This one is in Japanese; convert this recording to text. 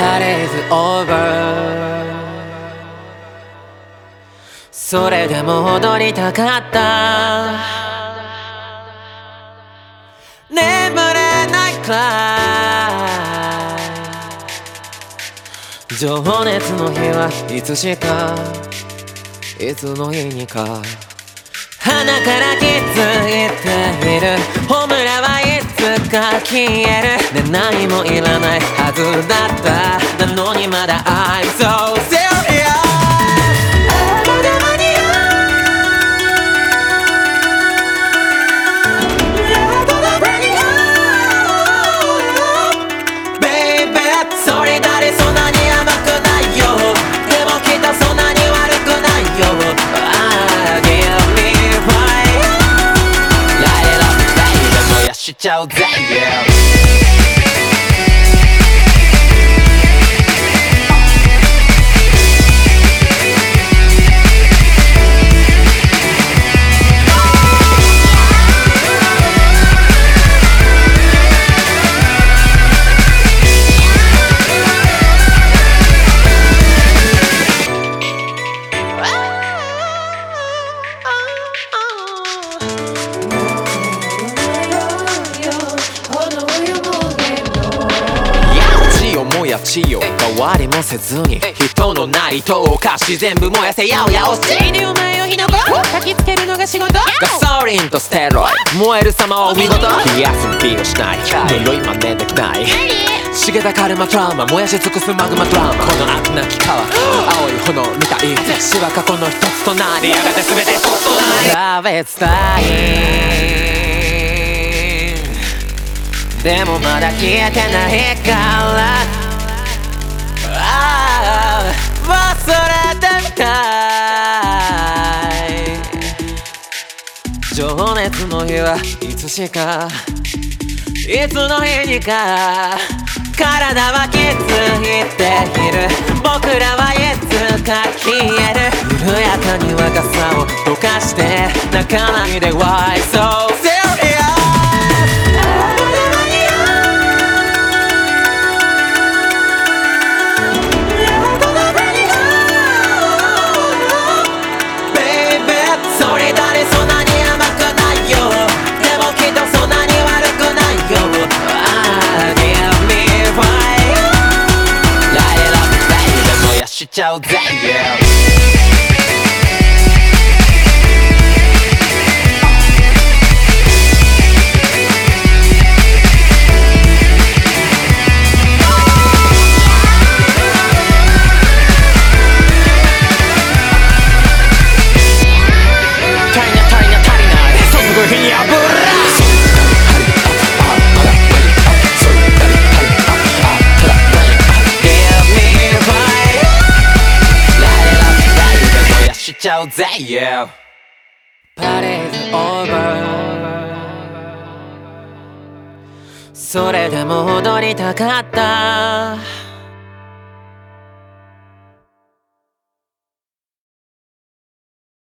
パレーズオーバー。それでも踊りたかった。眠れないくらい情熱の日はいつしか。いつの日にか。鼻から気づいている。ホムラはいつか消える。で何もいらないはずだった。なのにまだ I'm so sad ちゃうぜ。yeah やちよ変わりもせずに人のないとおかし全部燃やせやおやおし死にお前を火の粉焚きつけるのが仕事？ガソリンとステロイ燃える様を見事。冷やす気をしない。呪い。真似できない。茂田カルマトラウマ燃やし尽くすマグマドラマ。この悪なき川。青い炎みたい。死は過去の一つとなりやがて全て一つとなり。食べたいでもまだ消えてないから情熱の日はいつしかいつの日にか体は傷ついている。僕らはいつか消える。緩やかに若さを溶かして泣かないで Why so ちゃうぜ。Yeah. ちゃうぜ yeah パレードオーバー。それでも踊りたかった。